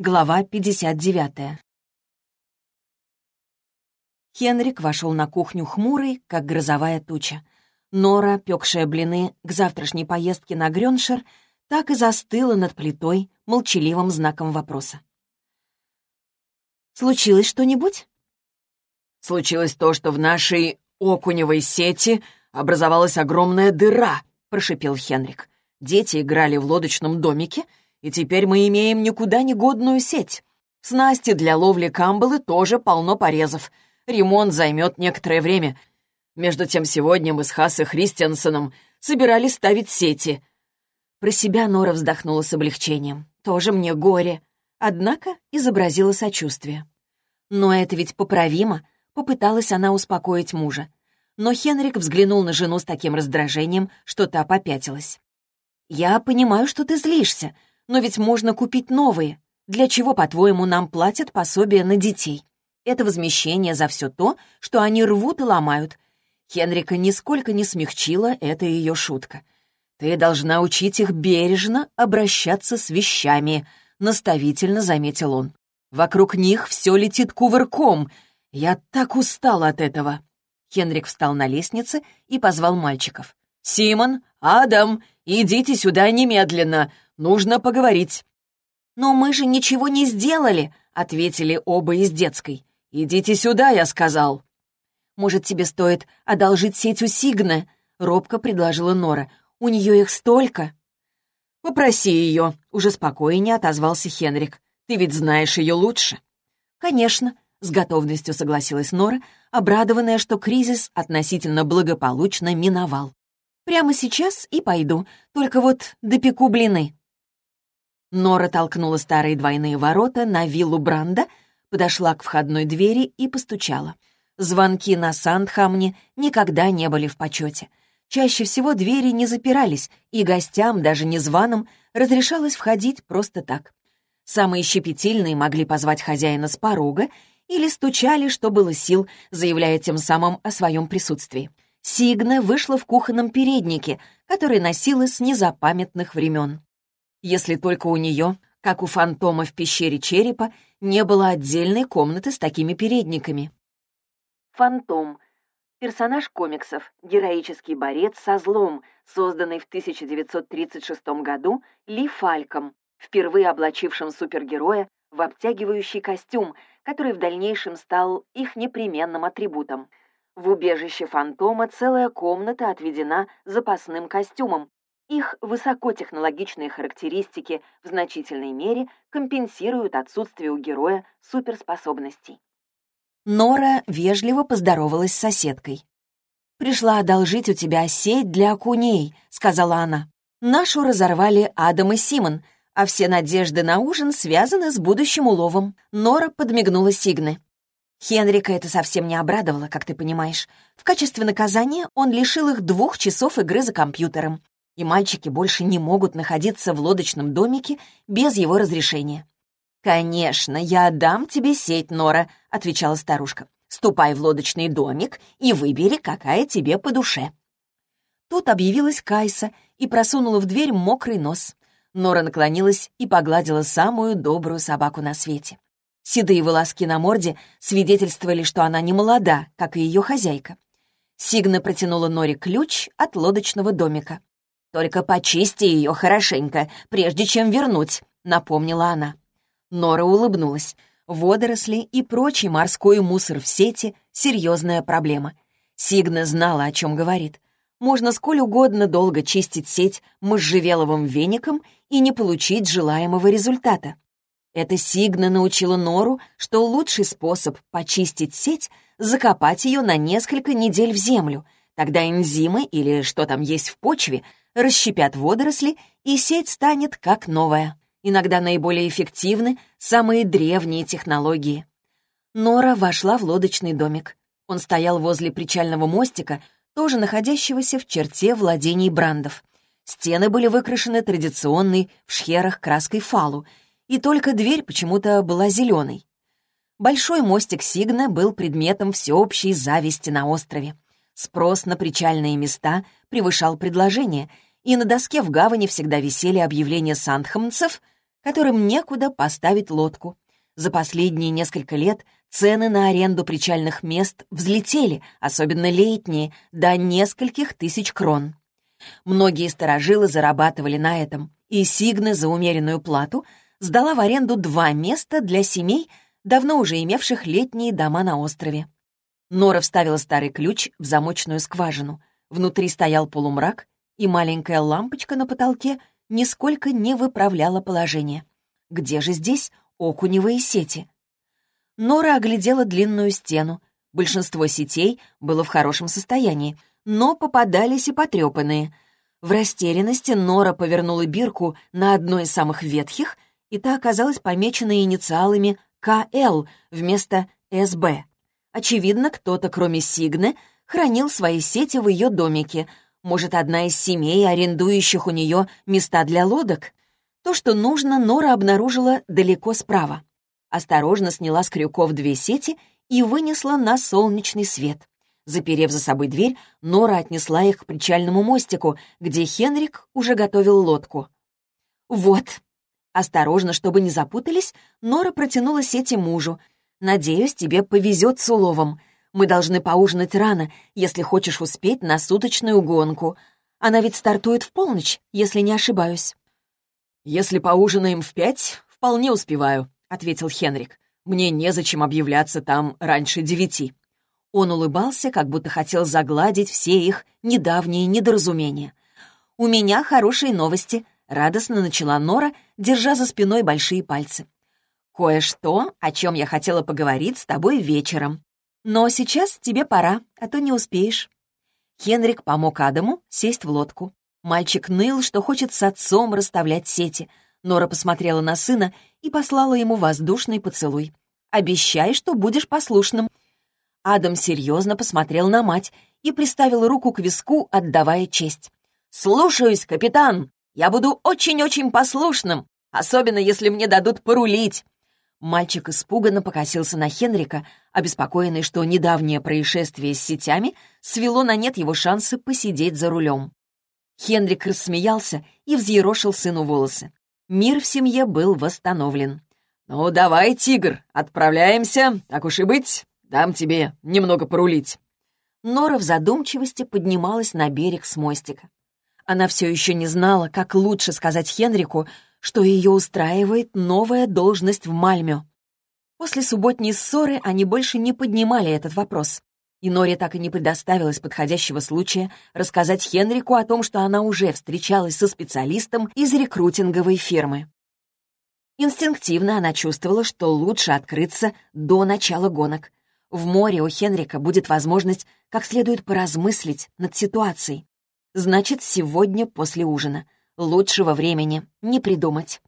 Глава 59. Хенрик вошел на кухню хмурый, как грозовая туча. Нора, пекшая блины к завтрашней поездке на Грёншер, так и застыла над плитой молчаливым знаком вопроса. «Случилось что-нибудь?» «Случилось то, что в нашей окуневой сети образовалась огромная дыра», — прошипел Хенрик. «Дети играли в лодочном домике, и теперь мы имеем никуда не годную сеть. Снасти для ловли камбалы тоже полно порезов. Ремонт займет некоторое время. Между тем сегодня мы с Хасой Христиансоном собирались ставить сети». Про себя Нора вздохнула с облегчением. «Тоже мне горе». Однако изобразила сочувствие. «Но это ведь поправимо», — попыталась она успокоить мужа. Но Хенрик взглянул на жену с таким раздражением, что та попятилась. «Я понимаю, что ты злишься, но ведь можно купить новые. Для чего, по-твоему, нам платят пособие на детей? Это возмещение за все то, что они рвут и ломают. Хенрика нисколько не смягчила эта ее шутка. «Ты должна учить их бережно обращаться с вещами», — наставительно заметил он. «Вокруг них все летит кувырком. Я так устал от этого». Хенрик встал на лестнице и позвал мальчиков. «Симон, Адам, идите сюда немедленно. Нужно поговорить». «Но мы же ничего не сделали», — ответили оба из детской. «Идите сюда», — я сказал. «Может, тебе стоит одолжить сеть у Сигна?» — робко предложила Нора. «У нее их столько». «Попроси ее», — уже спокойнее отозвался Хенрик. «Ты ведь знаешь ее лучше». «Конечно», — с готовностью согласилась Нора, обрадованная, что кризис относительно благополучно миновал. «Прямо сейчас и пойду, только вот допеку блины». Нора толкнула старые двойные ворота на виллу Бранда, подошла к входной двери и постучала. Звонки на Сандхамне никогда не были в почете. Чаще всего двери не запирались, и гостям, даже незваным, разрешалось входить просто так. Самые щепетильные могли позвать хозяина с порога или стучали, что было сил, заявляя тем самым о своем присутствии. Сигна вышла в кухонном переднике, который носила с незапамятных времен если только у нее, как у фантома в пещере черепа, не было отдельной комнаты с такими передниками. Фантом — персонаж комиксов, героический борец со злом, созданный в 1936 году Ли Фальком, впервые облачившим супергероя в обтягивающий костюм, который в дальнейшем стал их непременным атрибутом. В убежище фантома целая комната отведена запасным костюмом, их высокотехнологичные характеристики в значительной мере компенсируют отсутствие у героя суперспособностей. Нора вежливо поздоровалась с соседкой. «Пришла одолжить у тебя сеть для окуней», — сказала она. «Нашу разорвали Адам и Симон, а все надежды на ужин связаны с будущим уловом». Нора подмигнула Сигны. Хенрика это совсем не обрадовало, как ты понимаешь. В качестве наказания он лишил их двух часов игры за компьютером и мальчики больше не могут находиться в лодочном домике без его разрешения. «Конечно, я отдам тебе сеть, Нора», — отвечала старушка. «Ступай в лодочный домик и выбери, какая тебе по душе». Тут объявилась Кайса и просунула в дверь мокрый нос. Нора наклонилась и погладила самую добрую собаку на свете. Седые волоски на морде свидетельствовали, что она не молода, как и ее хозяйка. Сигна протянула Норе ключ от лодочного домика. «Только почисти ее хорошенько, прежде чем вернуть», — напомнила она. Нора улыбнулась. Водоросли и прочий морской мусор в сети — серьезная проблема. Сигна знала, о чем говорит. Можно сколь угодно долго чистить сеть можжевеловым веником и не получить желаемого результата. Эта Сигна научила Нору, что лучший способ почистить сеть — закопать ее на несколько недель в землю. Тогда энзимы или что там есть в почве расщепят водоросли, и сеть станет как новая. Иногда наиболее эффективны самые древние технологии. Нора вошла в лодочный домик. Он стоял возле причального мостика, тоже находящегося в черте владений брандов. Стены были выкрашены традиционной в шхерах краской фалу, и только дверь почему-то была зеленой. Большой мостик Сигна был предметом всеобщей зависти на острове. Спрос на причальные места превышал предложение, и на доске в гавани всегда висели объявления сандхамцев которым некуда поставить лодку. За последние несколько лет цены на аренду причальных мест взлетели, особенно летние, до нескольких тысяч крон. Многие сторожилы зарабатывали на этом, и Сигна за умеренную плату сдала в аренду два места для семей, давно уже имевших летние дома на острове. Нора вставила старый ключ в замочную скважину. Внутри стоял полумрак, и маленькая лампочка на потолке нисколько не выправляла положение. Где же здесь окуневые сети? Нора оглядела длинную стену. Большинство сетей было в хорошем состоянии, но попадались и потрепанные. В растерянности Нора повернула бирку на одной из самых ветхих, и та оказалась помечена инициалами «КЛ» вместо «СБ». Очевидно, кто-то, кроме Сигны, хранил свои сети в ее домике — может, одна из семей, арендующих у нее места для лодок? То, что нужно, Нора обнаружила далеко справа. Осторожно сняла с крюков две сети и вынесла на солнечный свет. Заперев за собой дверь, Нора отнесла их к причальному мостику, где Хенрик уже готовил лодку. «Вот». Осторожно, чтобы не запутались, Нора протянула сети мужу. «Надеюсь, тебе повезет с уловом. Мы должны поужинать рано, если хочешь успеть на суточную гонку. Она ведь стартует в полночь, если не ошибаюсь». «Если поужинаем в пять, вполне успеваю», — ответил Хенрик. «Мне незачем объявляться там раньше девяти». Он улыбался, как будто хотел загладить все их недавние недоразумения. «У меня хорошие новости», — радостно начала Нора, держа за спиной большие пальцы. «Кое-что, о чем я хотела поговорить с тобой вечером. Но сейчас тебе пора, а то не успеешь». Хенрик помог Адаму сесть в лодку. Мальчик ныл, что хочет с отцом расставлять сети. Нора посмотрела на сына и послала ему воздушный поцелуй. «Обещай, что будешь послушным». Адам серьезно посмотрел на мать и приставил руку к виску, отдавая честь. «Слушаюсь, капитан! Я буду очень-очень послушным, особенно если мне дадут порулить. Мальчик испуганно покосился на Хенрика, обеспокоенный, что недавнее происшествие с сетями свело на нет его шансы посидеть за рулем. Хенрик рассмеялся и взъерошил сыну волосы. Мир в семье был восстановлен. «Ну, давай, тигр, отправляемся, так уж и быть, дам тебе немного порулить». Нора в задумчивости поднималась на берег с мостика. Она все еще не знала, как лучше сказать Хенрику, что ее устраивает новая должность в Мальме. После субботней ссоры они больше не поднимали этот вопрос. И Норе так и не предоставилось подходящего случая рассказать Хенрику о том, что она уже встречалась со специалистом из рекрутинговой фирмы. Инстинктивно она чувствовала, что лучше открыться до начала гонок. В море у Хенрика будет возможность как следует поразмыслить над ситуацией. Значит, сегодня после ужина — Лучшего времени не придумать.